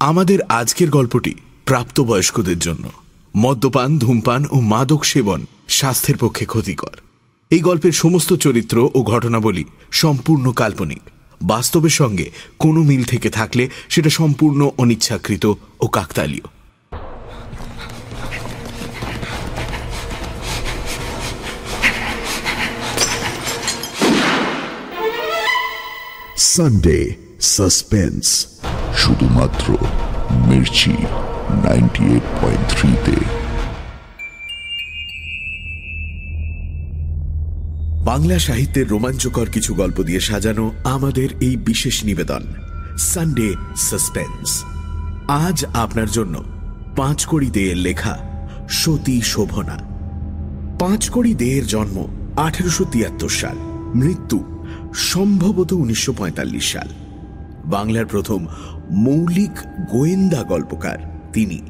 আমাদের আজকের গল্পটি প্রাপ্তবয়স্কদের জন্য। মদ্যপান, ধূমপান ও মাদক সেবন স্বাস্থ্যের পক্ষে ক্ষতিকর। এই গল্পের সমস্ত চরিত্র ও ঘটনাবলী সম্পূর্ণ কাল্পনিক। বাস্তবের সঙ্গে কোনো মিল থেকে থাকলে সেটা সম্পূর্ণ অনিচ্ছাকৃত ও কাকতালীয়। সানডে সাসপেন্স শুধুমাত্র মির্চি নাইনটি এইট পয়েন্ট থ্রিতে। বাংলা সাহিত্যের রোমাঞ্চকর কিছু গল্প দিয়ে সাজানো আমাদের এই বিশেষ নিবেদন সানডে সাসপেন্স আজ আপনার জন্য পাঁচকড়ি দেয়ের লেখা সতী শোভনা। পাঁচকড়ি দেয়ের জন্ম আঠেরোশো তিয়াত্তর সাল, মৃত্যু সম্ভবত উনিশশো পঁয়তাল্লিশ সাল। বাংলার প্রথম মৌলিক গোয়েন্দা গল্পকার তিনি।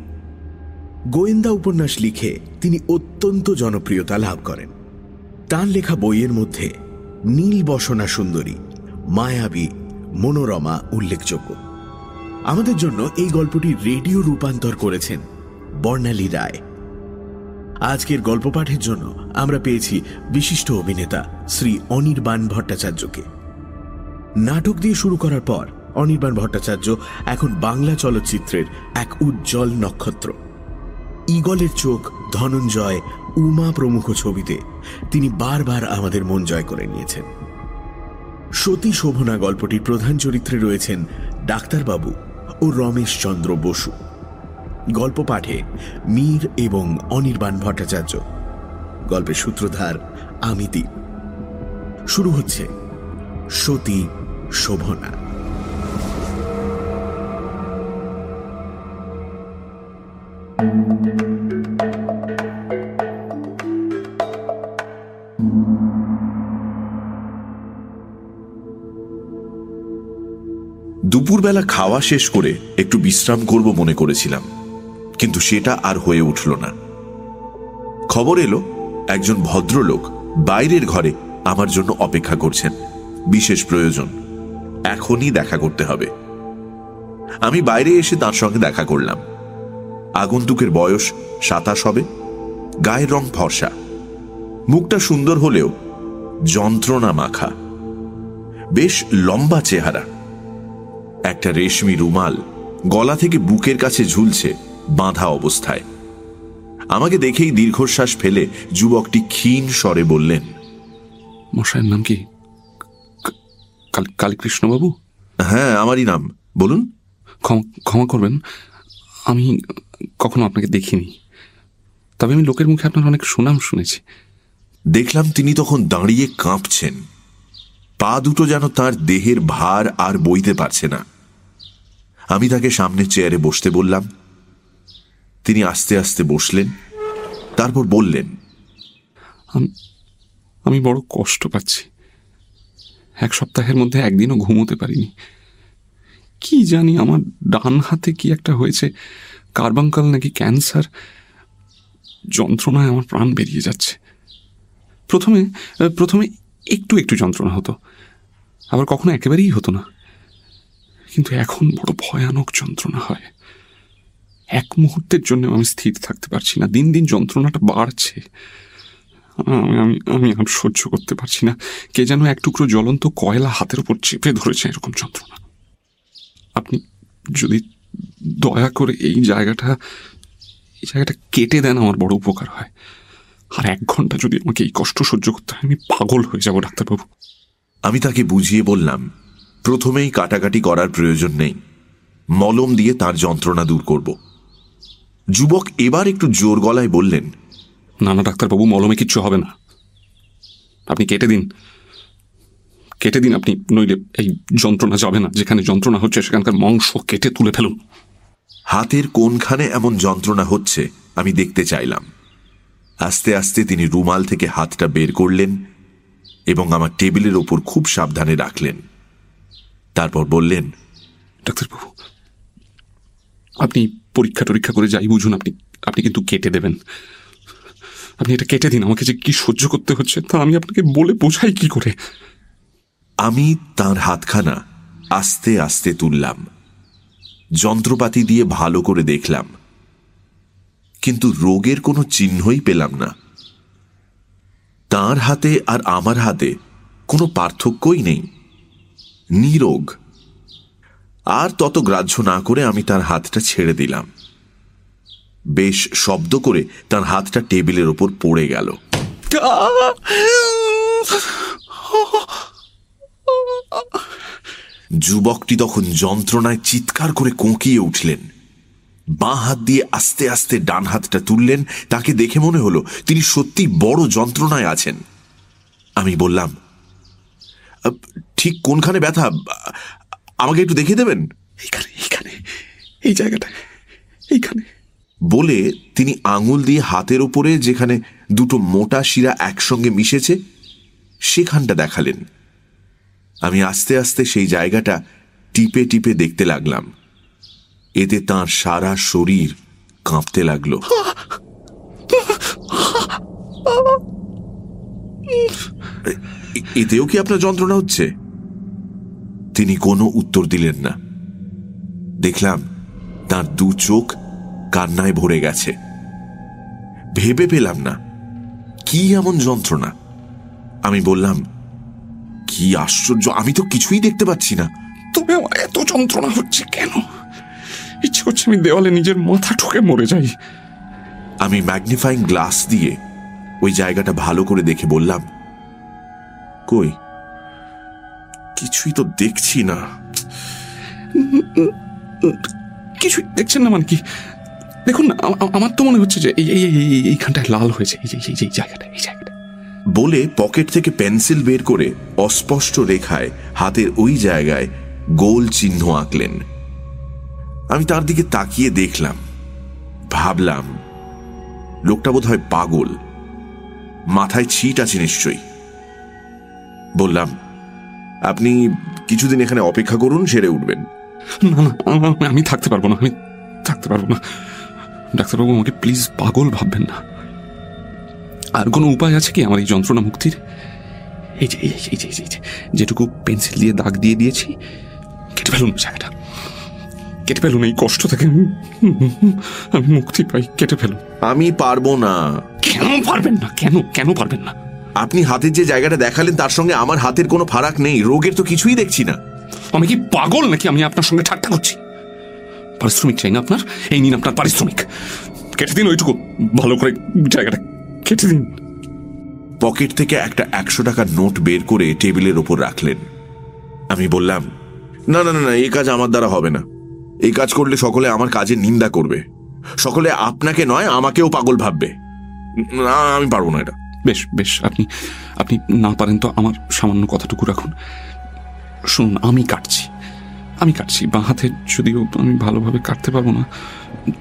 গোয়েন্দা উপন্যাস লিখে তিনি অত্যন্ত জনপ্রিয়তা লাভ করেন। তার লেখা বইয়ের মধ্যে নীল বসনা সুন্দরী, মায়াবী, মনোরমা উল্লেখযোগ্য। আমাদের জন্য এই গল্পটি রেডিও রূপান্তর করেছেন বর্ণালী রায়। আজকের গল্প পাঠের জন্য আমরা পেয়েছি বিশিষ্ট অভিনেতা শ্রী অনির্বাণ ভট্টাচার্যকে। নাটক দিয়ে শুরু করার পর অনির্বাণ ভট্টাচার্য এখন বাংলা চলচ্চিত্রের এক উজ্জ্বল নক্ষত্র। ইগলের চোখ ধনঞ্জয় উমা প্রমুখ ছবিতে তিনি বারবার আমাদের মন জয় করে নিয়েছেন। সতী শোভনা গল্পটির প্রধান চরিত্রে রয়েছেন ডাক্তারবাবু ও রমেশ চন্দ্র বসু। গল্প পাঠে মীর এবং অনির্বাণ ভট্টাচার্য। গল্পের সূত্রধার আমিতি। শুরু হচ্ছে সতী শোভনা। দুপুরবেলা খাওয়া শেষ করে একটু বিশ্রাম করব মনে করেছিলাম, কিন্তু সেটা আর হয়ে উঠল না। খবর এলো, একজন ভদ্রলোক বাইরের ঘরে আমার জন্য অপেক্ষা করছেন, বিশেষ প্রয়োজন, এখনই দেখা করতে হবে। আমি বাইরে এসে তার সঙ্গে দেখা করলাম। আগন্তুকের বয়স সাতাশ হবে, গায়ের রং ফর্সা। মুখটা সুন্দর হলেও যন্ত্রণা মাখা, বেশ লম্বা চেহারা। একটা রেশমি রুমাল গলা থেকে বুকের কাছে ঝুলছে বাঁধা অবস্থায়। আমাকে দেখেই দীর্ঘশ্বাস ফেলে যুবকটি ক্ষীণ স্বরে বললেন মশাইয়ের নাম কি? কালীকৃষ্ণবাবু? হ্যাঁ আমারই নাম। বলুন। ক্ষমা করবেন আমি কখনো আপনাকে দেখিনি। তবে আমি লোকের মুখে আপনার অনেক সুনাম শুনেছি। দেখলাম তিনি তখন দাঁড়িয়ে কাঁপছেন। পা দুটো যেন তার দেহের ভার আর বইতে পারছে না। আমি তাকে সামনের চেয়ারে বসতে বললাম। তিনি আস্তে আস্তে বসলেন, তারপর বললেন, আমি বড় কষ্ট পাচ্ছি। এক সপ্তাহের মধ্যে একদিনও ঘুমোতে পারিনি। কি জানি আমার ডান হাতে কি একটা হয়েছে কার্বাঙ্কাল নাকি ক্যান্সার, যন্ত্রণায় আমার প্রাণ বেরিয়ে যাচ্ছে। প্রথমে প্রথমে একটু একটু যন্ত্রণা হতো, আবার কখনো একেবারেই হতো না। কিন্তু এখন বড় ভয়ানক যন্ত্রণা হয়। এক মুহূর্তের জন্য আমি স্থির থাকতে পারছি না। দিন দিন যন্ত্রণাটা বাড়ছে। আমি আমি আর সহ্য করতে পারছি না। কে যেন এক টুকরো জ্বলন্ত কয়লা হাতের উপর চেপে ধরেছে এরকম যন্ত্রণা। আপনি যদি দয়া করে এই জায়গাটা এই জায়গাটা কেটে দেন আমার বড় উপকার হয়। আর এক ঘণ্টা যদি আমাকে এই কষ্ট সহ্য করতে হয়, আমি পাগল হয়ে যাব ডাক্তারবাবু। আমি তাকে বুঝিয়ে বললাম প্রথমেই কাটাকাটি করার প্রয়োজন নেই। মলম দিয়ে তার যন্ত্রণা দূর করব। যুবক এবার একটু জোর গলায় বললেন না না ডাক্তারবাবু মলমে কিচ্ছু হবে না। আপনি কেটে দিন। কেটে দিন আপনি নইলে এই যন্ত্রণা যাবে না। যেখানে যন্ত্রণা হচ্ছে সেখানকার মাংস কেটে তুলে ফেলুন। হাতের কোনখানে এমন যন্ত্রণা হচ্ছে আমি দেখতে চাইলাম। আস্তে আস্তে তিনি রুমাল থেকে হাতটা বের করলেন এবং আমার টেবিলের ওপর খুব সাবধানে রাখলেন। তারপর বললেন ডাক্তারবাবু আপনি পরীক্ষা টরীক্ষা করে যাই বুঝুন আপনি আপনি কিন্তু কেটে দেবেন। আপনি এটা কেটে দিন আমাকে যে কি সহ্য করতে হচ্ছে তা আমি আপনাকে বলে বোঝাই কি করে। আমি তার হাতখানা আস্তে আস্তে তুললাম যন্ত্রপাতি দিয়ে ভালো করে দেখলাম কিন্তু রোগের কোনো চিহ্নই পেলাম না। তার হাতে আর আমার হাতে কোনো পার্থক্যই নেই। নিরোগ। আর তত গ্রাহ্য না করে আমি তার হাতটা ছেড়ে দিলাম। বেশ শব্দ করে তার হাতটা টেবিলের ওপর পড়ে গেল। যুবকটি তখন যন্ত্রণায় চিৎকার করে কোঁকিয়ে উঠলেন। বাঁ হাত দিয়ে আস্তে আস্তে ডান হাতটা তুললেন। তাকে দেখে মনে হলো তিনি সত্যি বড় যন্ত্রণায় আছেন। আমি বললাম "আহ, ঠিক কোনখানে ব্যথা আমাকে একটু দেখিয়ে দেবেন এইখানে এইখানে এই জায়গাটা এইখানে বলে তিনি আঙুল দিয়ে হাতের উপরে যেখানে দুটো মোটা শিরা একসঙ্গে মিশেছে সেখানটা দেখালেন আমি আস্তে আস্তে সেই জায়গাটা টিপে টিপে দেখতে লাগলাম এতে তার সারা শরীর কাঁপতে লাগল এতেও কি আপনার যন্ত্রণা হচ্ছে? তিনি কোনো উত্তর দিলেন না। দেখলাম তার দু চোখ কান্নায় ভরে গেছে। ভেবে পেলাম না কি এমন যন্ত্রণা? আমি বললাম কি আশ্চর্য আমি তো কিছুই দেখতে পাচ্ছি না। তবে আমার এত যন্ত্রণা হচ্ছে কেন? ইচ্ছে করছে আমি দেওয়ালে নিজের মাথা ঠুকে মরে যাই। আমি ম্যাগনিফাইং গ্লাস দিয়ে ওই জায়গাটা ভালো করে দেখে বললাম কই? কিছুই তো দেখছি না। কিছুই দেখছেন না মানে কি? দেখুন না আমার তো মনে হচ্ছে যে এই এই এই- এই- এই- এইখানটায় লাল হয়েছে। এই এই জায়গাটা এই জায়গাটা। বলে পকেট থেকে পেন্সিল বের করে অস্পষ্ট রেখায় হাতের ওই জায়গায় গোল চিহ্ন আঁকলেন। আমি তার দিকে তাকিয়ে দেখলাম ভাবলাম লোকটা বোধ হয় পাগল। মাথায় ছিট আছে নিশ্চয়ই। বললাম আপনি কিছুদিন এখানে অপেক্ষা করুন সেরে উঠবেন। না না আমি থাকতে পারব না আমি থাকতে পারব না। ডাক্তারবাবু আমাকে প্লিজ পাগল ভাববেন না। আর কোনো উপায় আছে কি আমার এই যন্ত্রণা মুক্তির? এই যে এই যে এই যে যেটুকু পেন্সিল দিয়ে দাগ দিয়ে দিয়েছি কেটে ফেলুন জায়গাটা। কেটে ফেলুন এই কষ্ট থেকে। আমি মুক্তি পাই কেটে ফেলুন। আমি পারব না। কেন পারবেন না? কেন কেন পারবেন না? আপনি হাতের যে জায়গাটা দেখালেন তার সঙ্গে আমার হাতের কোনো ফারাক নেই। রোগের তো কিছুই দেখছি না। আমি কি পাগল নাকি আমি আপনার সঙ্গে ঠাট্টা করছি? পারিশ্রমিক চাই না আপনার? এই নিন আপনার পারিশ্রমিক। কেটে দিন ওইটুকু। ভালো করে জায়গাটা কেটে দিন। পকেট থেকে একটা একশো টাকার নোট বের করে টেবিলের ওপর রাখলেন। আমি বললাম না না না না এই কাজ আমার দ্বারা হবে না। এই কাজ করলে সকলে আমার কাজের নিন্দা করবে। সকলে আপনাকে নয় আমাকেও পাগল ভাববে। না আমি পারব না এটা। বেশ বেশ, আপনি আপনি না পারেন তো আমার সামান্য কথাটুকু রাখুন। শুনুন, আমি কাটছি। আমি কাটছি, বাঁ হাতে যদিও আমি ভালোভাবে কাটতে পারব না,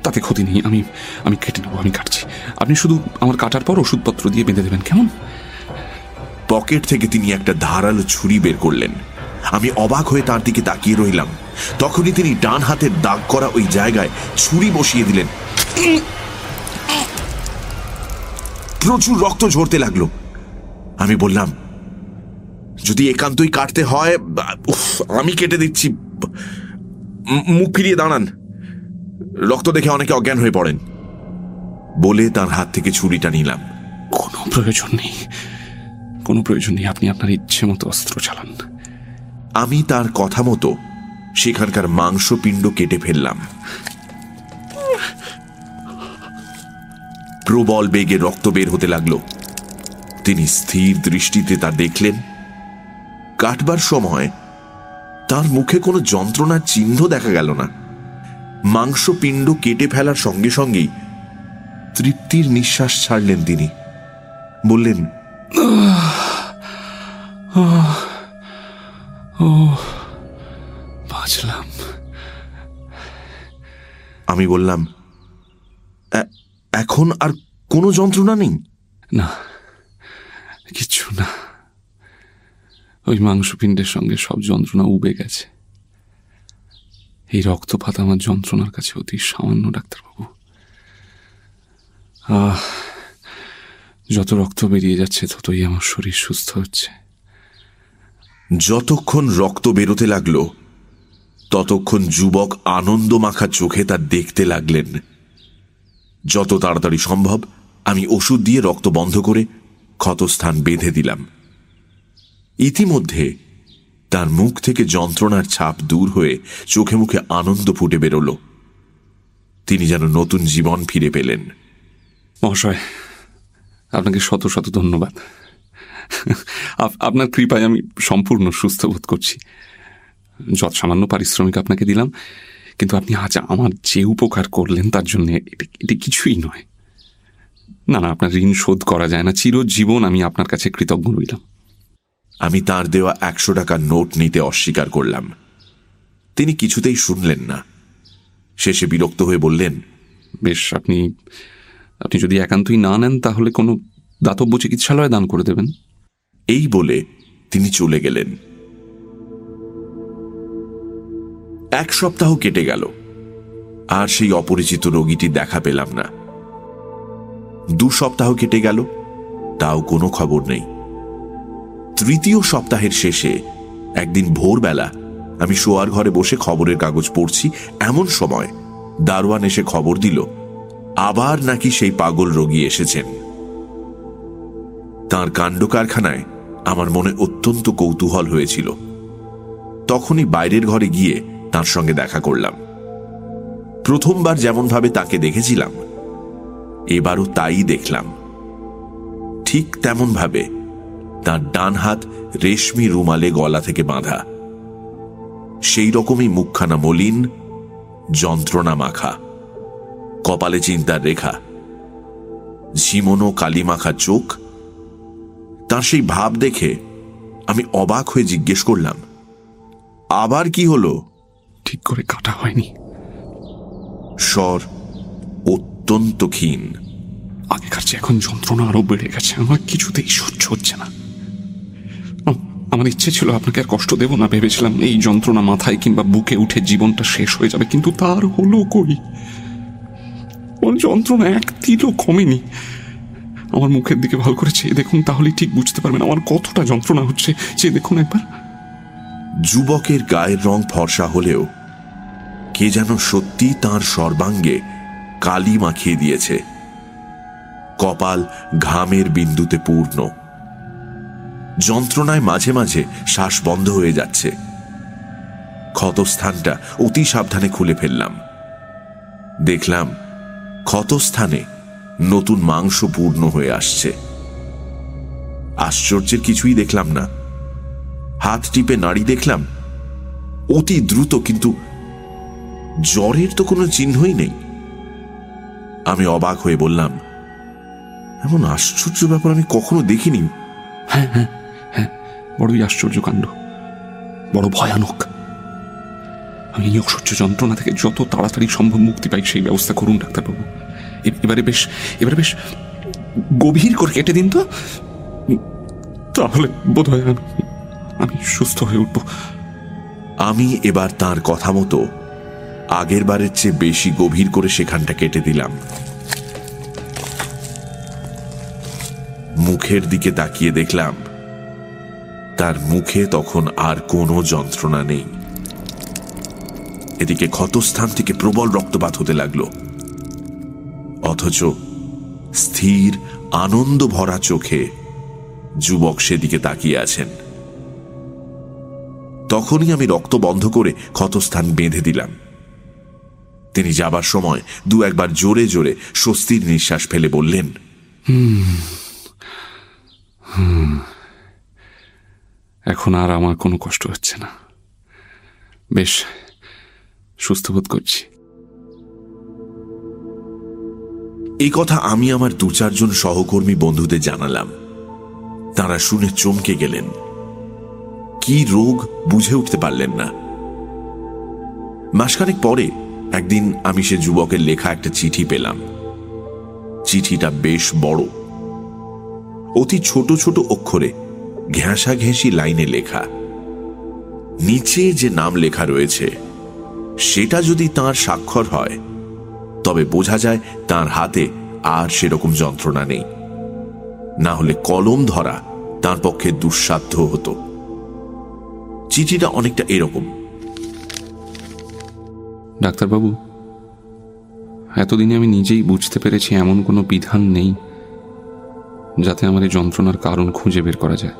তাতে ক্ষতি নেই, আমি আমি কেটে নেব, আমি কাটছি। আপনি শুধু আমার কাটার পর ওষুধপত্র দিয়ে বেঁধে দেবেন, কেমন? পকেট থেকে তিনি একটা ধারালো ছুরি বের করলেন। আমি অবাক হয়ে তার দিকে তাকিয়ে রইলাম। তখনই তিনি ডান হাতের দাগ করা ওই জায়গায় ছুরি বসিয়ে দিলেন। প্রচুর রক্ত ঝরতে লাগল। আমি বললাম যদি একান্তই কাটতে হয় আমি কেটে দিচ্ছি। মুখ ফিরিয়ে দাঁড়ান। রক্ত দেখে অনেকে অজ্ঞান হয়ে পড়েন। বলে তার হাত থেকে ছুরিটা নিলাম। কোনো প্রয়োজন নেই। কোনো প্রয়োজন নেই আপনি আপনার ইচ্ছে মতো অস্ত্র চালান। আমি তার কথা মতো সেখানকার মাংসপিণ্ড কেটে ফেললাম। প্রবল বেগে রক্ত বের হতে লাগল। তিনি স্থির দৃষ্টিতে তা দেখলেন। কাটবার সময় তার মুখে কোনো যন্ত্রণার চিহ্ন দেখা গেল না। মাংসপিণ্ড কেটে ফেলার সঙ্গে সঙ্গেই তৃপ্তির নিঃশ্বাস ছাড়লেন তিনি। বললেন বাঁচলাম। আমি বললাম "এ- এখন আর কোনো যন্ত্রণা নেই? না কিচ্ছু না। ওই মাংসপিণ্ডের সঙ্গে সব যন্ত্রণা উবে গেছে। এই রক্তপাত আমার যন্ত্রণার কাছে অতি সামান্য ডাক্তারবাবু। আহ যত রক্ত বেরিয়ে যাচ্ছে ততই আমার শরীর সুস্থ হচ্ছে। যতক্ষণ রক্ত বেরোতে লাগল ততক্ষণ যুবক আনন্দ মাখা চোখে তা দেখতে লাগলেন। যত তাড়াতাড়ি সম্ভব আমি ওষুধ দিয়ে রক্ত বন্ধ করে ক্ষতস্থান বেঁধে দিলাম। ইতিমধ্যে তার মুখ থেকে যন্ত্রণার ছাপ দূর হয়ে চোখে মুখে আনন্দ ফুটে বেরোল। তিনি যেন নতুন জীবন ফিরে পেলেন। মহাশয়, আপনাকে শত শত ধন্যবাদ। আপ- আপনার কৃপায় আমি সম্পূর্ণ সুস্থ বোধ করছি। যত সামান্য পারিশ্রমিক আপনাকে দিলাম। কিন্তু আপনি আজ আমার যে উপকার করলেন তার জন্য এটি কিছুই নয়। না না আপনার ঋণ শোধ করা যায় না। চিরজীবন আমি আপনার কাছে কৃতজ্ঞ রইলাম। আমি তার দেওয়া একশো টাকার নোট নিতে অস্বীকার করলাম। তিনি কিছুতেই শুনলেন না। শেষে বিরক্ত হয়ে বললেন বেশ আপনি আপনি যদি একান্তই না নেন তাহলে কোনো দাতব্য চিকিৎসালয়ে দান করে দেবেন। এই বলে তিনি চলে গেলেন। এক সপ্তাহ কেটে গেল। আর সেই অপরিচিত রোগীটি দেখা পেলাম না। দু সপ্তাহ কেটে গেল, তাও কোনো খবর নেই। তৃতীয় সপ্তাহের শেষে একদিন ভোরবেলা আমি শোয়ার ঘরে বসে খবরের কাগজ পড়ছি এমন সময় দারোয়ান এসে খবর দিল, আবার নাকি সেই পাগল রোগী এসেছেন। তার কাণ্ড কারখানায় আমার মনে অত্যন্ত কৌতূহল হয়েছিল। তখনই বাইরের ঘরে গিয়ে তার সঙ্গে দেখা করলাম। প্রথমবার যেমনভাবে তাকে দেখেছিলাম, এবারও তাই দেখলাম। ঠিক তেমনভাবে তার ডান হাত রেশমি রুমালে গলা থেকে বাঁধা। সেই রকমই মুখখানা মলিন, যন্ত্রণা মাখা, কপালে চিন্তার রেখা, ঝিমনো কালিমাখা চোখ। তার সেই ভাব দেখে আমি অবাক হয়ে জিজ্ঞেস করলাম, আবার কি হলো? ঠিক করে কাটা হয়নি। স্বর অত্যন্ত ক্ষীণ। আগেকার চেয়ে এখন যন্ত্রণা আরও বেড়ে গেছে। আমার কিছুতেই সহ্য হচ্ছে না। আমার ইচ্ছে ছিল আপনাকে আর কষ্ট দেব না ভেবেছিলাম এই যন্ত্রণা মাথায় কিংবা বুকে উঠে জীবনটা শেষ হয়ে যাবে কিন্তু তার হলো কই? যন্ত্রণা এক তিলও কমেনি। আমার মুখের দিকে ভালো করে চেয়ে দেখুন তাহলেই ঠিক বুঝতে পারবেন আমার কতটা যন্ত্রণা হচ্ছে। চেয়ে দেখুন একবার। যুবকের গায়ের রং ফর্সা হলেও কে যেন সত্যি তার সর্বাঙ্গে কালি মাখিয়ে দিয়েছে। কপাল ঘামের বিন্দুতে পূর্ণ। যন্ত্রণায় মাঝে মাঝে শ্বাস বন্ধ হয়ে যাচ্ছে। ক্ষতস্থানটা অতি সাবধানে খুলে ফেললাম। দেখলাম ক্ষতস্থানে নতুন মাংস পূর্ণ হয়ে আসছে। আশ্চর্যের কিছুই দেখলাম না। হাত টিপে নাড়ি দেখলাম, অতি দ্রুত কিন্তু জ্বরের তো কোনো চিহ্নই নেই। আমি অবাক হয়ে বললাম এমন আশ্চর্য ব্যাপার আমি কখনো দেখিনি। হ্যাঁ হ্যাঁ হ্যাঁ বড়ই আশ্চর্য কাণ্ড বড় ভয়ানক। আমি এই অসহ্য যন্ত্রণা থেকে যত তাড়াতাড়ি সম্ভব মুক্তি পাই সেই ব্যবস্থা করুন ডাক্তারবাবু। এবারে বেশ এবারে বেশ গভীর করে কেটে দিন তো। তাহলে বোধ হয় আমি সুস্থ হয়ে উঠবো। আমি এবার তার কথা মতো আগের বারের চেয়ে বেশি গভীর করে সেখানটা কেটে দিলাম। মুখের দিকে তাকিয়ে দেখলাম, তার মুখে তখন আর কোনো যন্ত্রণা নেই। এদিকে ক্ষতস্থান থেকে প্রবল রক্তপাত হতে লাগল। অথচ স্থির আনন্দ ভরা চোখে যুবক সেদিকে তাকিয়ে আছেন। তখনই আমি রক্ত বন্ধ করে ক্ষতস্থান বেঁধে দিলাম। তিনি যাবার সময় দু একবার জোরে জোরে স্বস্তির নিঃশ্বাস ফেলে বললেন এখন আর আমার কোনো কষ্ট হচ্ছে না। বেশ সুস্থ বোধ করছি। এই কথা আমি আমার দু চারজন সহকর্মী বন্ধুদের জানালাম। তারা শুনে চমকে গেলেন। কি রোগ বুঝে উঠতে পারলেন না। মাসখানেক পরে একদিন আমি সে যুবকের লেখা একটা চিঠি পেলাম। চিঠিটা বেশ বড়। অতি ছোট ছোট অক্ষরে ঘেঁষা ঘেঁষি লাইনে লেখা। নিচে যে নাম লেখা রয়েছে, সেটা যদি তার স্বাক্ষর হয়, তবে বোঝা যায় তার হাতে আর সেরকম যন্ত্রণা নেই। না হলে কলম ধরা তার পক্ষে দুঃসাধ্য হতো। চিঠিটা অনেকটা এরকম। ডাক্তারবাবু, এতদিনে আমি নিজেই বুঝতে পেরেছি এমন কোনো বিধান নেই যাতে আমার এই যন্ত্রণার কারণ খুঁজে বের করা যায়।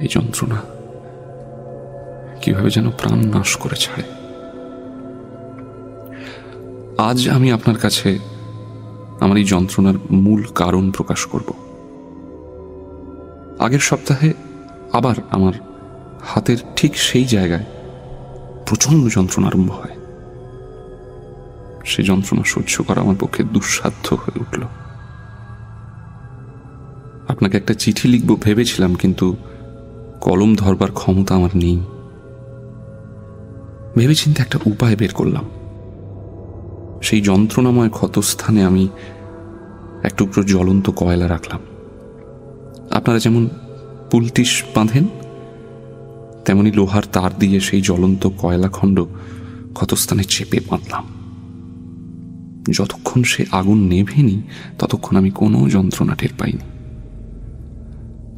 এই যন্ত্রণা কীভাবে যেন প্রাণ নাশ করে ছাড়ে। আজ আমি আপনার কাছে আমার এই যন্ত্রণার মূল কারণ প্রকাশ করব। আগের সপ্তাহে আবার আমার হাতের ঠিক সেই জায়গায় প্রচণ্ড যন্ত্রণা আরম্ভ হয়। সে যন্ত্রণা সহ্য করা আমার পক্ষে দুঃসাধ্য হয়ে উঠল। আপনাকে একটা চিঠি লিখব ভেবেছিলাম, কিন্তু কলম ধরবার ক্ষমতা আমার নেই। ভেবেচিন্তে একটা উপায় বের করলাম। সেই যন্ত্রণাময় ক্ষতস্থানে আমি এক টুকরো জ্বলন্ত কয়লা রাখলাম। আপনারা যেমন পুলটিস বাঁধেন তেমনি লোহার তার দিয়ে সেই জ্বলন্ত কয়লা খণ্ড ক্ষতস্থানে চেপে বাঁধলাম। যতক্ষণ সে আগুন নেভেনি, ততক্ষণ আমি কোনো যন্ত্রণা টের পাইনি।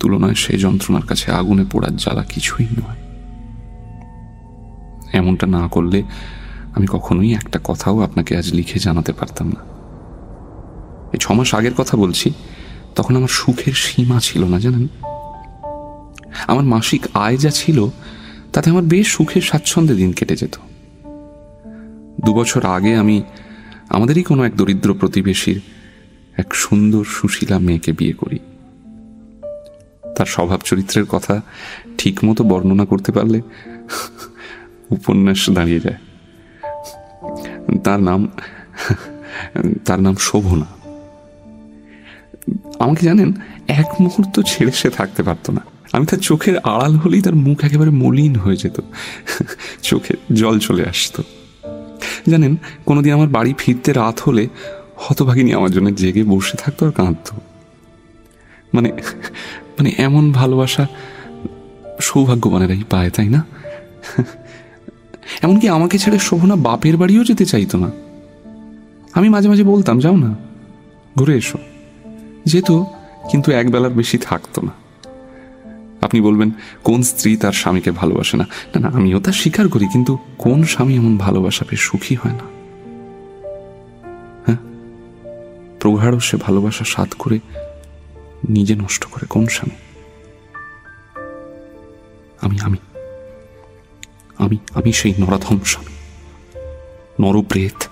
তুলনায় সে যন্ত্রণার কাছে আগুনে পোড়ার জ্বালা কিছুই নয়। এমনটা না করলে আমি কখনোই একটা কথাও আপনাকে আজ লিখে জানাতে পারতাম না। এই ছমাস আগের কথা বলছি, তখন আমার সুখের সীমা ছিল না, জানেন? আমার মাসিক আয় যা ছিল, তাতে আমার বেশ সুখের স্বাচ্ছন্দ্যে দিন কেটে যেত। দুবছর আগে আমি আমাদেরই কোনো এক দরিদ্র প্রতিবেশীর এক সুন্দর সুশীলা মেয়েকে বিয়ে করি। তার স্বভাব চরিত্রের কথা ঠিকমতো বর্ণনা করতে পারলে উপন্যাস দাঁড়িয়ে যায়। তার নাম তার নাম শোভনা। আমাকে জানেন, এক মুহূর্ত ছেড়ে সে থাকতে পারতো না। আমি তার চোখের আড়াল হলেই তার মুখ একেবারে মলিন হয়ে যেত। চোখে জল চলে আসতো। জানেন, কোনোদিন আমার বাড়ি ফিরতে রাত হলে হতভাগিনী আমার জন্য জেগে বসে থাকতো আর কাঁদতো। মানে মানে এমন ভালোবাসা সৌভাগ্যবানেরাই পায়, তাই না? এমনকি আমাকে ছেড়ে শোভনা বাপের বাড়িও যেতে চাইতো না। আমি মাঝে মাঝে বলতাম, যাও না, ঘুরে এসো। যেত কিন্তু একবেলার বেশি থাকতো না। আপনি বলবেন, কোন স্ত্রী তার স্বামীকে ভালোবাসে না? না না, আমিও তা স্বীকার করি, কিন্তু কোন স্বামী এমন ভালোবাসা পেয়ে সুখী হয় না? হ্যাঁ? প্রগাঢ় সে ভালোবাসা সাত করে নিজে নষ্ট করে কোন স্বামী? আমি আমি আমি আমি সেই নরাধম স্বামী। নরপ্রেত।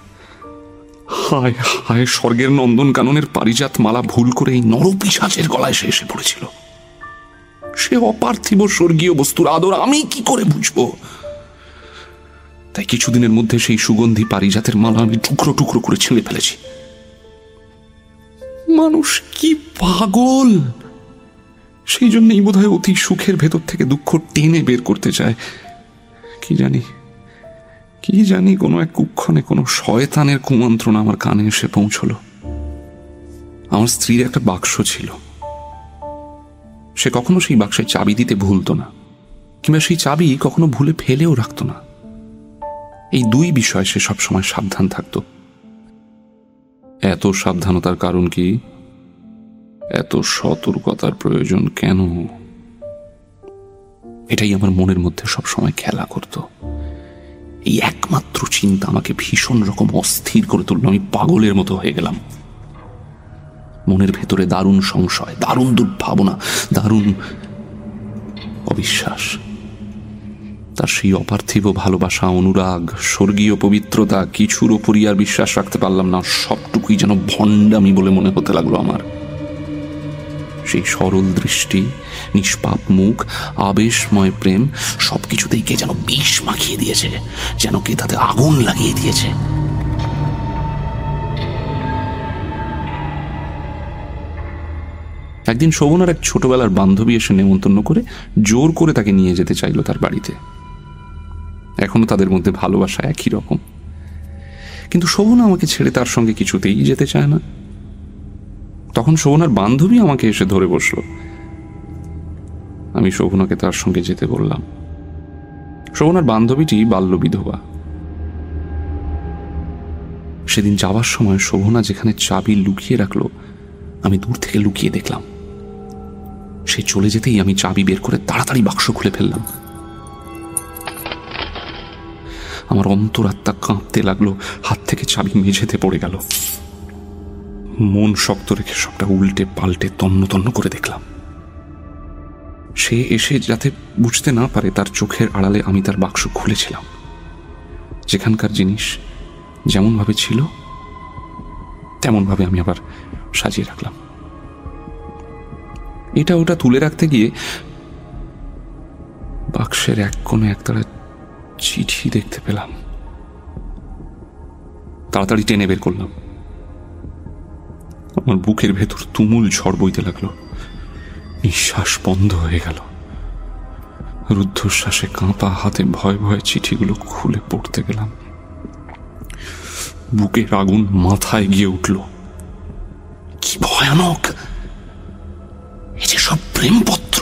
হায় হায়, স্বর্গের নন্দন কাননের পারিজাত মালা ভুল করে এই নরপিসাচের গলায় সে এসে পড়েছিল। সে অপার্থিব স্বর্গীয় বস্তুর আদর আমি কি করে বুঝব? তাই কিছুদিনের মধ্যে সেই সুগন্ধি পারিজাতের মালা আমি টুকরো টুকরো করে ছিঁড়ে ফেলেছি। মানুষ কি পাগল! সেই জন্যই বোধহয় অতি সুখের ভেতর থেকে দুঃখ টেনে বের করতে চায়। কি জানি কি জানি কোনো এক কুক্ষণে কোনো শয়তানের কুমন্ত্রণা আমার কানে এসে পৌঁছল। আমার স্ত্রীর একটা বাক্স ছিল। সে কখনো সেই বাক্সে চাবি দিতে ভুলতো না, কিংবা সেই চাবি কখনো ভুলে ফেলেও রাখতো না। এই দুই বিষয়ে সে সবসময় সাবধান থাকত। এত সাবধানতার কারণ কি? এত সতর্কতার প্রয়োজন কেন? এটাই আমার মনের মধ্যে সবসময় খেলা করত। এই একমাত্র চিন্তা আমাকে ভীষণ রকম অস্থির করে তুলল। আমি পাগলের মতো হয়ে গেলাম। মনের ভেতরে দারুণ সংশয়, দারুণ দুর্ভাবনা, দারুণ অবিশ্বাস। তার সেই অপার্থিব ভালোবাসা, অনুরাগ, স্বর্গীয় পবিত্রতা, কিছুর ওপরই আর বিশ্বাস রাখতে পারলাম না সবটুকুই যেন ভণ্ডামি বলে মনে হতে লাগল আমার। সেই সরল দৃষ্টি, নিষ্পাপ মুখ, আবেশময় প্রেম, সবকিছুতেই কে যেন বিষ মাখিয়ে দিয়েছে, যেন কে তাতে আগুন লাগিয়ে দিয়েছে। একদিন শোভনার এক ছোটবেলার বান্ধবী এসে নেমন্তন্ন করে জোর করে তাকে নিয়ে যেতে চাইল তার বাড়িতে। এখনও তাদের মধ্যে ভালোবাসা একই রকম। কিন্তু শোভনা আমাকে ছেড়ে তার সঙ্গে কিছুতেই যেতে চায় না। তখন শোভনার বান্ধবী আমাকে এসে ধরে বসল। আমি শোভনাকে তার সঙ্গে যেতে বললাম। শোভনার বান্ধবীটি বাল্য বিধবা। সেদিন যাওয়ার সময় শোভনা যেখানে চাবি লুকিয়ে রাখল, আমি দূর থেকে লুকিয়ে দেখলাম। সে চলে যেতেই আমি চাবি বের করে তাড়াতাড়ি বাক্স খুলে ফেললাম। আমার অন্তরাত্মা কাঁপতে লাগল, হাত থেকে চাবি মেঝেতে পড়ে গেল। মন শক্ত রেখে সবটা উল্টে পাল্টে তন্ন তন্ন করে দেখলাম। সে এসে যাতে বুঝতে না পারে, তার চোখের আড়ালে আমি তার বাক্স খুলেছিলাম। যেখানকার জিনিস যেমনভাবে ছিল, তেমনভাবে আমি আবার সাজিয়ে রাখলাম। এটা ওটা তুলে রাখতে গিয়ে বাক্সের এক কোণে একতারা চিঠি দেখতে পেলাম। তাড়াতাড়ি টেনে বের করলাম। আমার বুকের ভেতর তুমুল ঝড় বইতে লাগল। নিঃশ্বাস বন্ধ হয়ে গেল। রুদ্ধশ্বাসে কাঁপা হাতে ভয় ভয়ে চিঠিগুলো খুলে পড়তে গেলাম। বুকের আগুন মাথায় গিয়ে উঠল। কি ভয়ানক! প্রেমপত্র।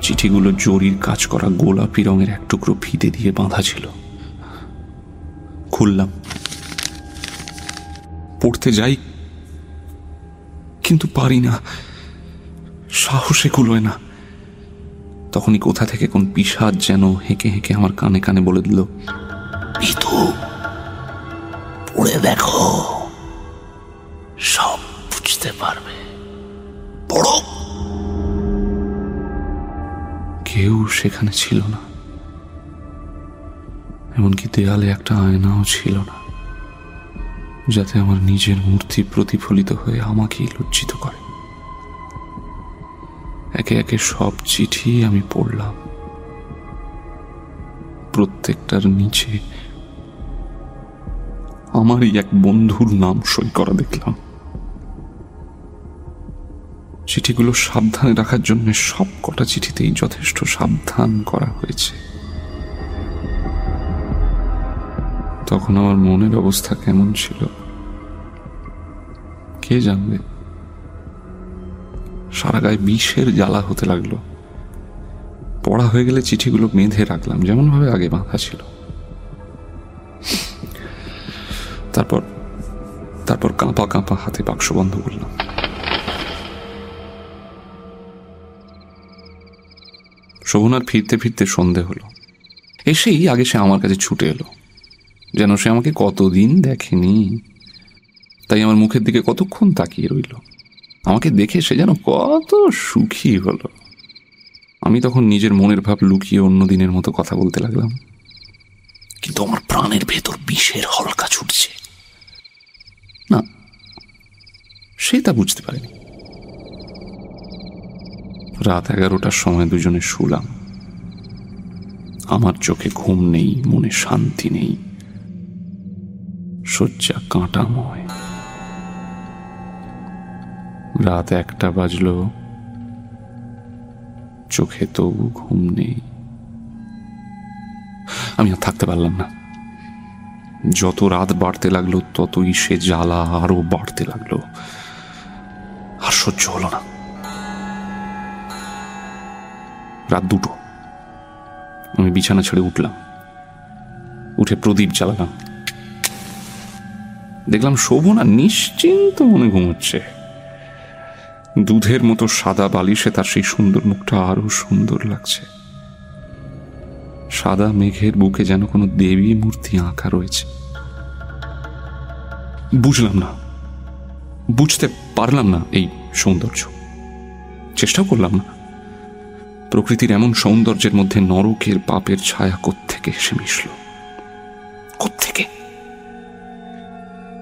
চিঠিগুলো জরির কাজ করা গোলাপি রঙের এক টুকরো ফিতে দিয়ে বাঁধা ছিল। খুললাম। পড়তে যাই, কিন্তু পারি না। সাহসে কুলোয় না। তখনই কোথা থেকে কোন পিসাদ যেন হেঁকে হেঁকে আমার কানে কানে বলে দিল, পিতু, পড়ে দেখো। সব বুঝতে পারবে। কেউ সেখানে ছিল না। এমনকি দেয়ালে একটা আয়নাও ছিল না, যাতে আমার নিজের মূর্তি প্রতিফলিত হয়ে আমাকেই লজ্জিত করে। একে একে সব চিঠি আমি পড়লাম। প্রত্যেকটার নিচে আমারই এক বন্ধুর নাম সই করা দেখলাম। চিঠিগুলো সাবধানে রাখার জন্য সব কটা চিঠিতেই যথেষ্ট সাবধান করা হয়েছে। তখন আমার মনের অবস্থা কেমন ছিল? কে জানবে? সারা গায়ে বিষের জ্বালা হতে লাগল। পড়া হয়ে গেলে চিঠিগুলো বেঁধে রাখলাম যেমন ভাবে আগে বাঁধা ছিল। তারপর তারপর কাঁপা কাঁপা হাতে বাক্স বন্ধ করলাম। শোভনার ফিরতে ফিরতে সন্ধে হলো। এসেই আগে সে আমার কাছে ছুটে এলো। যেন সে আমাকে কতদিন দেখেনি। তাই আমার মুখের দিকে কতক্ষণ তাকিয়ে রইল। আমাকে দেখে সে যেন কত সুখী হলো। আমি তখন নিজের মনের ভাব লুকিয়ে অন্য দিনের মতো কথা বলতে লাগলাম। কিন্তু আমার প্রাণের ভেতর বিষের হলকা ছুটছে। না, সে তা বুঝতে পারেনি। রাত এগারোটার সময় দুজনে শুলাম। আমার চোখে ঘুম নেই, মনে শান্তি নেই। শয্যা কাঁটাময়। রাত একটা বাজলো। চোখে তবু ঘুম নেই। আমি আর থাকতে পারলাম না। যত রাত বাড়তে লাগল, ততই সে জ্বালা আরও বাড়তে লাগল। আর সহ্য হলো না। রাত দুটো। আমি বিছানা ছেড়ে উঠলাম। উঠে প্রদীপ জ্বালালাম। দেখলাম শোভনা নিশ্চিন্ত মনে ঘুমোচ্ছে। দুধের মতো সাদা বালিশে তার সেই সুন্দর মুখটা আরও সুন্দর লাগছে। সাদা মেঘের বুকে যেন কোনো দেবী মূর্তি আঁকা রয়েছে। বুঝলাম না। বুঝতে পারলাম না এই সৌন্দর্য। চেষ্টাও করলাম না। প্রকৃতির এমন সৌন্দর্যের মধ্যে নরকের পাপের ছায়া কোত্থেকে এসে মিশল? কোত্থেকে?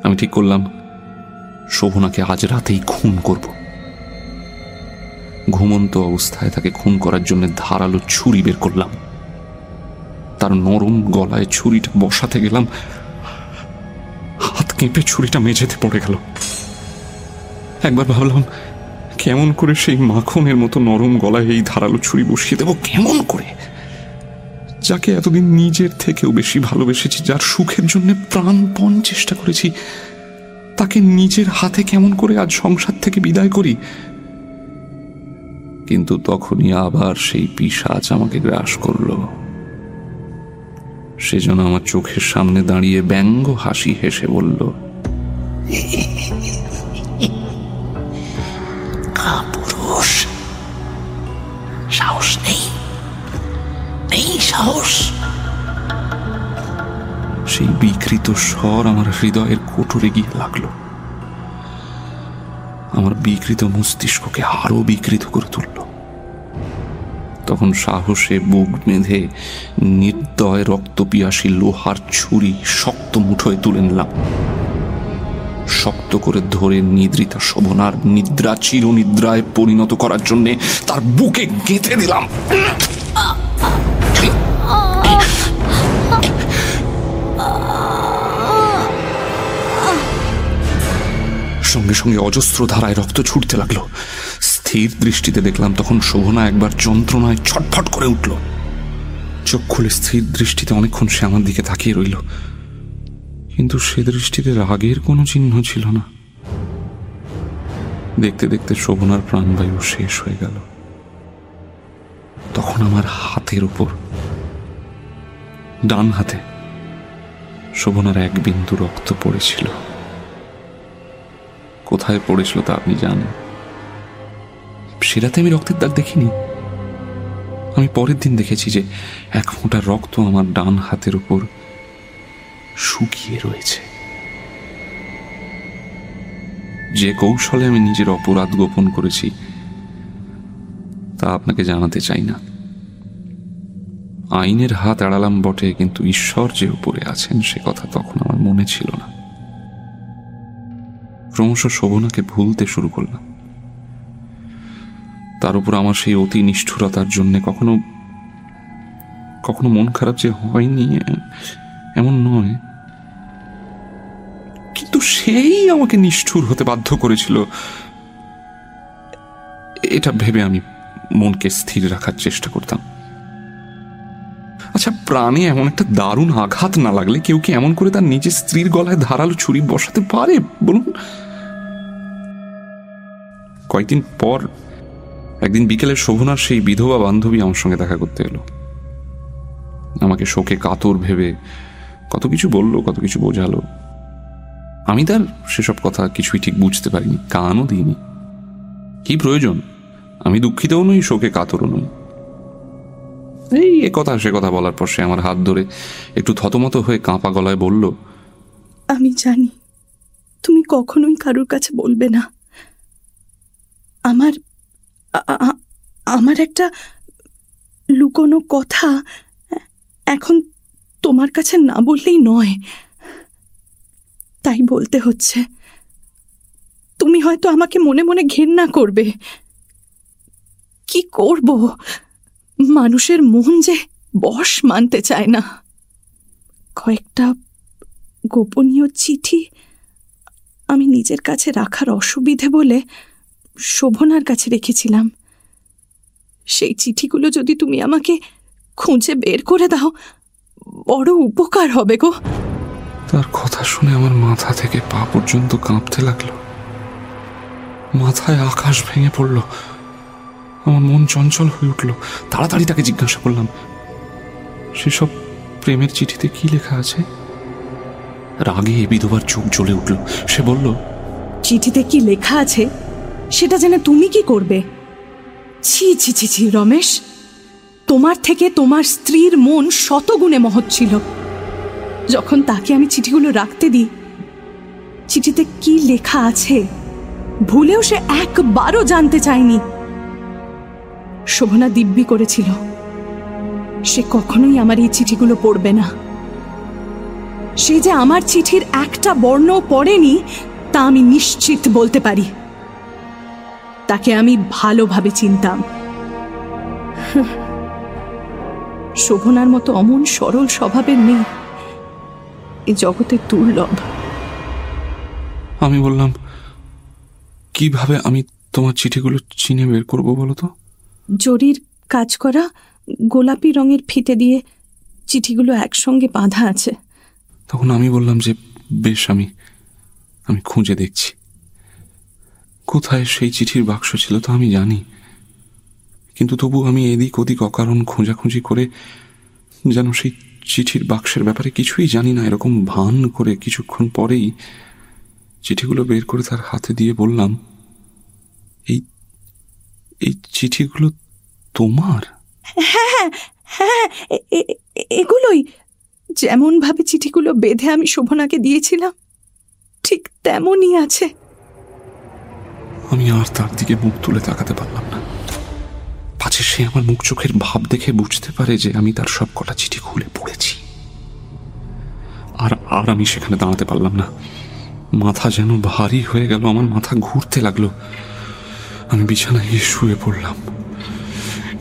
আমি ঠিক করলাম, শোভনাকে আজ রাতেই খুন করব। ঘুমন্ত অবস্থায় তাকে খুন করার জন্য ধারালো ছুরি বের করলাম। তার নরম গলায় ছুরিটা বসাতে গেলাম। হাত কেঁপে ছুরিটা মেঝেতে পড়ে গেল। একবার ভাবলাম কেমন করে সেই মাখনের মতো নরম গলায় এই ধারালো ছুরি বসিয়ে দেব? কেমন করে? যাকে এতদিন নিজের থেকেও বেশি ভালোবেসেছি, যার সুখের জন্য প্রাণপণ চেষ্টা করেছি, তাকে নিজের হাতে কেমন করে আজ সংসার থেকে বিদায় করি? কিন্তু তখনই আবার সেই পিসাচ আমাকে গ্রাস করল। সেজন্য আমার চোখের সামনে দাঁড়িয়ে ব্যঙ্গ হাসি হেসে বলল কাপুরুষ সাহস নেই। নেই সাহস। সেই বিকৃত স্বর আমার হৃদয়ের কোটরে গিয়ে লাগল। আমার বিকৃত মস্তিষ্ককে আরও বিকৃত করে তুলল। তখন সাহসে বুক বেঁধে নির্দয় রক্তপিয়াসী লোহার ছুরি শক্ত মুঠোয় তুলে নিলাম। শক্ত করে ধরে নিদ্রিতা শোভনার নিদ্রা, চিরনিদ্রায় পরিণত করার জন্যে তার বুকে গেঁথে দিলাম। সঙ্গে সঙ্গে অজস্র ধারায় রক্ত ছুটতে লাগল। স্থির দৃষ্টিতে দেখলাম তখন শোভনা একবার যন্ত্রণায় ছটফট করে উঠল। চোখ খুলে স্থির দৃষ্টিতে অনেকক্ষণ সে আমার দিকে তাকিয়ে রইল। কিন্তু সে দৃষ্টিতে রাগের কোনো চিহ্ন ছিল না। দেখতে দেখতে শোভনার প্রাণবায়ু শেষ হয়ে গেল। তখন আমার হাতের উপর, ডান হাতে, শোভনার এক বিন্দু রক্ত পড়েছিল। কোথায় পড়েছিল তা আপনি জানেন? সে রাতে আমি রক্তের দাগ দেখিনি। আমি পরের দিন দেখেছি যে এক ফোঁটা রক্ত আমার ডান হাতের উপর শুকিয়ে রয়েছে। যে কৌশলে আমি নিজের অপরাধ গোপন করেছি, তা আপনাকে জানাতে চাই না। আইনের হাত এড়ালাম বটে, কিন্তু ঈশ্বর যে উপরে আছেন, সে কথা তখন আমার মনে ছিল না। ক্রমশ শোভনাকে ভুলতে শুরু করলাম। তার উপর আমার সেই অতি নিষ্ঠুরতার জন্য কখনো কখনো মন খারাপ যে হয়নি এমন নয়। কিন্তু সেই আমাকে নিষ্ঠুর হতে বাধ্য করেছিল। এটা ভেবে আমি মনকে স্থির রাখার চেষ্টা করতাম। আচ্ছা প্রাণে এমন একটা দারুণ আঘাত না লাগলে কেউ কি এমন করে তার নিজের স্ত্রীর গলায় ধারালো ছুরি বসাতে পারে? বলুন। কয়েকদিন পর একদিন বিকেলে শোভনার সেই বিধবা বান্ধবী আমার সঙ্গে দেখা করতে এলো। আমাকে শোকে কাতর ভেবে কত কিছু বলল, কত কিছু বোঝালো। আমি তার সেসব কথা কিছুই ঠিক বুঝতে পারিনি, কানও দিইনি। কি প্রয়োজন? আমি দুঃখিতও নই, শোকে কাতরও নই। এই এ কথা, সে কথা বলার পর সে আমার হাত ধরে একটু থতমত হয়ে কাঁপা গলায় বলল, আমি জানি তুমি কখনোই কারোর কাছে বলবে না। আমার আমার একটা লুকোনো কথা এখন তোমার কাছে না বললেই নয়। তাই বলতে হচ্ছে, তুমি হয়তো আমাকে মনে মনে ঘেন্না করবে। কি করব? মানুষের মন যে বশ মানতে চায় না। কয়েকটা গোপনীয় চিঠি আমি নিজের কাছে রাখার অসুবিধে বলে শোভনার কাছে রেখেছিলাম। সেই চিঠিগুলো যদি তুমি আমাকে খুঁজে বের করে দাও বড় উপকার হবে গো। তার কথা শুনে আমার মাথা থেকে পা পর্যন্ত কাঁপতে লাগল। মাথায় আকাশ ভেঙে পড়ল। আমার মন চঞ্চল হয়ে উঠল। তাড়াতাড়ি তাকে জিজ্ঞাসা করলাম সেসব প্রেমের চিঠিতে কি লেখা আছে? রাগে বিধবার চোখ জ্বলে উঠল। সে বলল চিঠিতে কি লেখা আছে? সেটা জেনে তুমি কি করবে? ছি ছি ছি ছি রমেশ তোমার থেকে তোমার স্ত্রীর মন শতগুণে মহৎ ছিল। যখন তাকে আমি চিঠিগুলো রাখতে দিই, চিঠিতে কি লেখা আছে ভুলেও সে একবারও জানতে চায়নি। শোভনা দিব্যি করেছিল, সে কখনোই আমার এই চিঠিগুলো পড়বে না। সে যে আমার চিঠির একটা বর্ণ পড়েনি, তা আমি নিশ্চিত বলতে পারি। তাকে আমি ভালোভাবে চিনতাম। শোভনার মতো অমন সরল স্বভাবের মেয়ে এ জগতে দুর্লভ। আমি বললাম কীভাবে আমি তোমার চিঠিগুলো চিনে বের করব বলো তো? জরির কাজ করা গোলাপি রঙের ফিতে দিয়ে চিঠিগুলো একসঙ্গে বাঁধা আছে। তখন আমি বললাম যে বেশ আমি আমি খুঁজে দেখছি। কোথায় সেই চিঠির বাক্স ছিল তা আমি জানি। কিন্তু তবু আমি এদিক ওদিক অকারণ খোঁজাখুঁজি করে যেন সেই চিঠির বাক্সের ব্যাপারে কিছুই জানি না এরকম ভান করে কিছুক্ষণ পরেই চিঠিগুলো বের করে তার হাতে দিয়ে বললাম এই এই চিঠিগুলো তোমার? হ্যাঁ এ- এ- এ- এগুলোই। যেমন ভাবে চিঠিগুলো বেঁধে আমি শোভনাকে দিয়েছিলাম ঠিক তেমনই আছে। আমি আর তার দিকে মুখ তুলে তাকাতে পারলাম না। পাছে সে আমার মুখ চোখের ভাব দেখে বুঝতে পারে যে আমি তার সব কটা চিঠি খুলে পড়েছি। আর আর আমি সেখানে দাঁড়াতে পারলাম না। মাথা যেন ভারী হয়ে গেল, আমার মাথা ঘুরতে লাগল। আমি বিছানায় গিয়ে শুয়ে পড়লাম।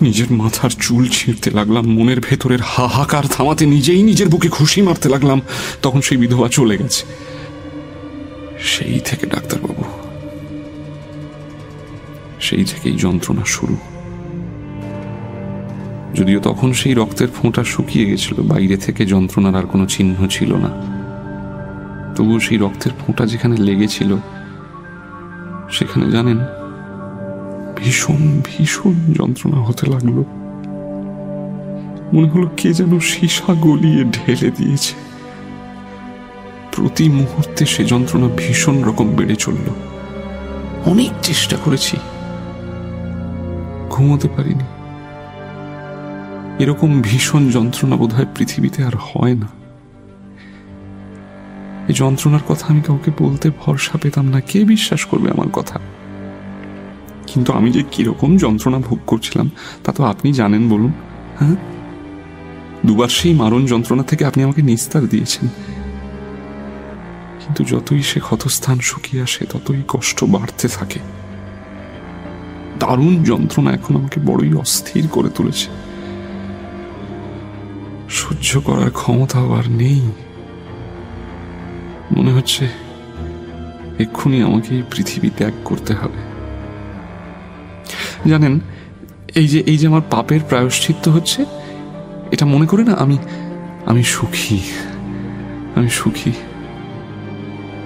নিজের মাথার চুল ছিঁড়তে লাগলাম, মনের ভেতরের হাহাকার থামাতে নিজেই নিজের বুকে খুশি মারতে লাগলাম, তখন সেই বিধবা চলে গেছে। সেই থেকে ডাক্তারবাবু, সেই থেকেই যন্ত্রণা শুরু। যদিও তখন সেই রক্তের ফোঁটা শুকিয়ে গেছিল, বাইরে থেকে যন্ত্রণার আর কোনো চিহ্ন ছিল না। তবুও সেই রক্তের ফোঁটা যেখানে লেগেছিল, সেখানে জানেন, ভীষণ ভীষণ যন্ত্রণা হতে লাগল। মনে হলো কে যেন সীসা গলিয়ে ঢেলে দিয়েছে। প্রতি মুহূর্তে সে যন্ত্রণা ভীষণ রকম বেড়ে চলল। অনেক চেষ্টা করেছি, ঘুমোতে পারিনি। এরকম ভীষণ যন্ত্রণা বোধহয় পৃথিবীতে আর হয় না। এই যন্ত্রণার কথা আমি কাউকে বলতে ভরসা পেতাম না, কে বিশ্বাস করবে আমার কথা? কিন্তু আমি যে কীরকম যন্ত্রণা ভোগ করছিলাম, তা তো আপনি জানেন বলুন হ্যাঁ? দুবার সেই মারণ যন্ত্রণা থেকে আপনি আমাকে নিস্তার দিয়েছেন। কিন্তু যতই সে ক্ষতস্থান শুকিয়ে আসে, ততই কষ্ট বাড়তে থাকে। দারুণ যন্ত্রণা এখন আমাকে বড়ই অস্থির করে তুলেছে। সহ্য করার ক্ষমতাও আর নেই। মনে হচ্ছে এক্ষুনি আমাকে এই পৃথিবী ত্যাগ করতে হবে। জানেন, এই যে এই যে আমার পাপের প্রায়শ্চিত্ত হচ্ছে, এটা মনে করে না আমি আমি সুখী আমি সুখী।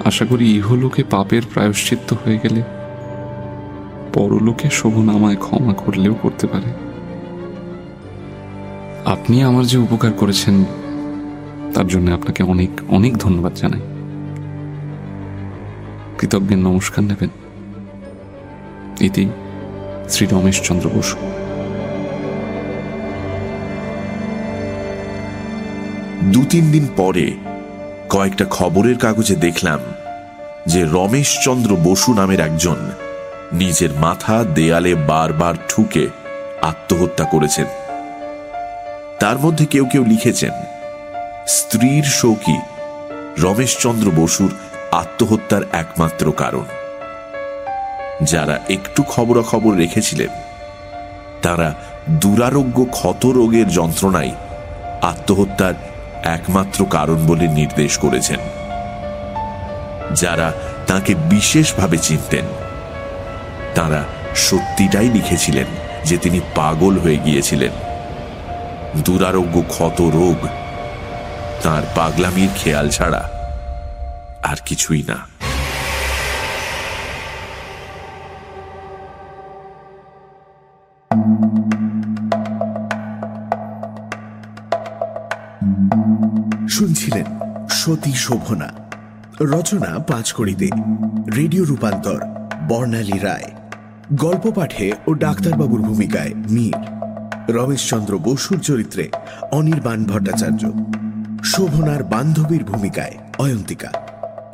আশা করি ইহলোকে পাপের প্রায়শ্চিত্ত হয়ে গেলে পরলোকে শোভন আমায় ক্ষমা করলেও করতে পারে। আপনি আমার যে উপকার করেছেন, তার জন্য আপনাকে অনেক অনেক ধন্যবাদ জানাই। কৃতজ্ঞের নমস্কার নেবেন। এটি শ্রী রমেশ চন্দ্র বসু। দু তিন দিন পরে কয়েকটা খবরের কাগজে দেখলাম যে রমেশচন্দ্র বসু নামের একজন নিজের মাথা দেয়ালে বারবার ঠুকে আত্মহত্যা করেছেন। তার মধ্যে কেউ কেউ লিখেছেন, স্ত্রীর শোকই রমেশচন্দ্র বসুর আত্মহত্যার একমাত্র কারণ। যারা একটু খবরাখবর রেখেছিলেন, তারা দুরারোগ্য ক্ষত রোগের যন্ত্রণায় আত্মহত্যার একমাত্র কারণ বলে নির্দেশ করেছেন। যারা তাকে বিশেষভাবে চিনতেন, তারা সত্যিটাই লিখেছিলেন যে তিনি পাগল হয়ে গিয়েছিলেন। দুরারোগ্য ক্ষত রোগ, তার পাগলামির খেয়াল ছাড়া আর কিছুই না। শুনছিলেন সতী শোভনা, রচনা পাঁচকড়িতে, রেডিও রূপান্তর, বর্ণালী রায়, গল্প পাঠে ও ডাক্তারবাবুর ভূমিকায় মীর। রমেশচন্দ্র বসুর চরিত্রে অনির্বাণ ভট্টাচার্য। শোভনার বান্ধবীর ভূমিকায় অয়ন্তিকা।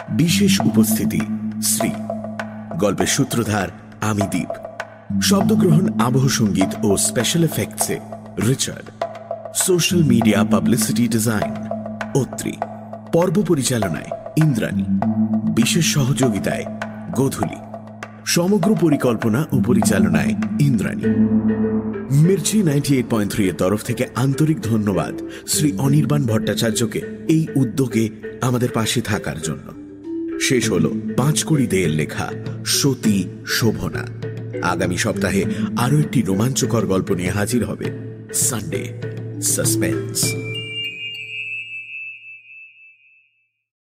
বিশেষ উপস্থিতি শ্রী। গল্পের সূত্রধার আমি দ্বীপ শব্দগ্রহণ আবহ সংগীত ও special এফেক্টসে Richard. Social media publicity design Atri পর্ব পরিচালনায় ইন্দ্রাণী। বিশেষ সহযোগিতায় গোধূলি। সমগ্র পরিকল্পনা ও পরিচালনায় Indrani. Mirchi ninety eight point three এর তরফ থেকে আন্তরিক ধন্যবাদ শ্রী অনির্বাণ ভট্টাচার্যকে এই উদ্যোগে আমাদের পাশে থাকার জন্য। শেষ হল পাঁচ কোড়ি দেয়ের লেখা সতী শোভনা। আগামী সপ্তাহে আরও একটি রোমাঞ্চকর গল্প নিয়ে হাজির হবে সানডে, সাসপেন্স।